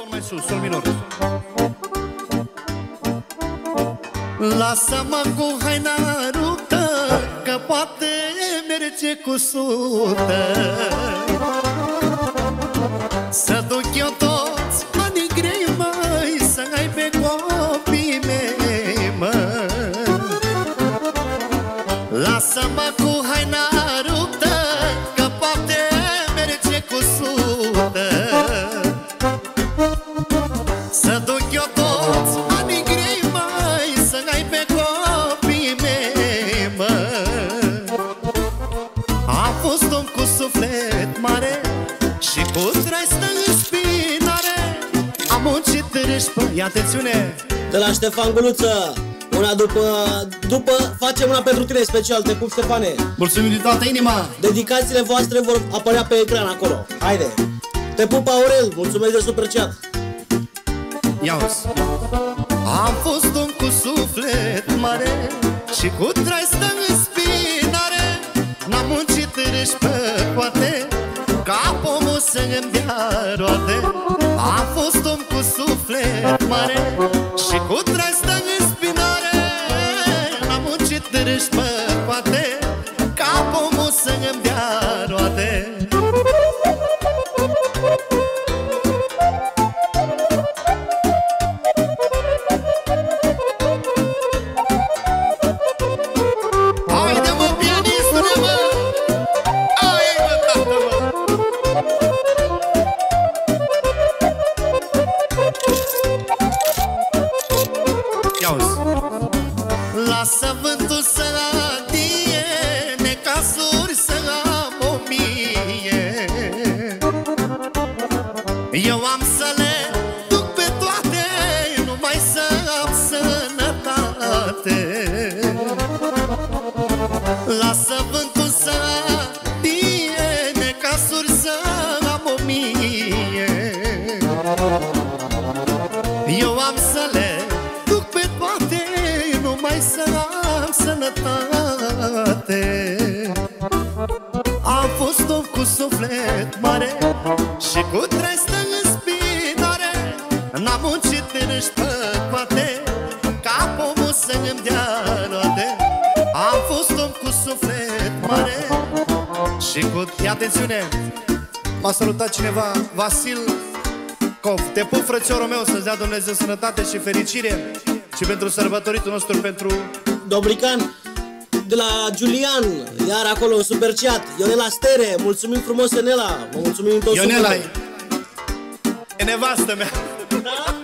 ton mai sus, sol minor. Lasă-mă cu haina ruptă Că poate merge cu sută Să duc eu toți banii grei, măi Să ai pe copii mei, mă Lasă-mă cu haina Ia atențiune! De la Ștefan Guluță Una după, după facem una pentru tine special, te pup Stefane Mulțumim din toată inima! Dedicațiile voastre vor apărea pe ecran acolo Haide! Te pup Aurel, mulțumesc de super chat Ia Am fost om cu suflet mare Și cu trai în spinare N-am muncit râși pe poate Ca pomul să-mi dea roade mare Și cu trai în spinare N-am muncit râși pe poate Ca pomul să-mi dea roade Lasă vântul să adie Necasuri să am o mie Eu am să le duc pe toate Numai să am sănătate. Lasă vântul să adie Necasuri să am o mie Eu am să le sănătate Am fost om cu suflet mare Și cu trestă în spinare N-am muncit în pe poate Ca pomul să-mi dea roade Am fost om cu suflet mare Și cu... Ia atențiune! M-a salutat cineva, Vasil Cov. Te pup, frățiorul meu, să-ți dea Dumnezeu sănătate și fericire Și pentru sărbătoritul nostru, pentru... Dobrican de la Julian, iar acolo în Superchat, Ionela Stere, mulțumim frumos Ionela, vă mulțumim tot Ionela super. e nevastă mea. Da?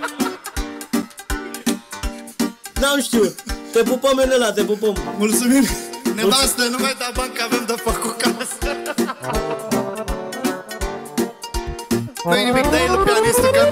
N-am știut. Te pupăm, Ionela, te pupăm. Mulțumim. Nevastă, nu mai da bani că avem de făcut casă. Nu-i nimic de el pianistul, că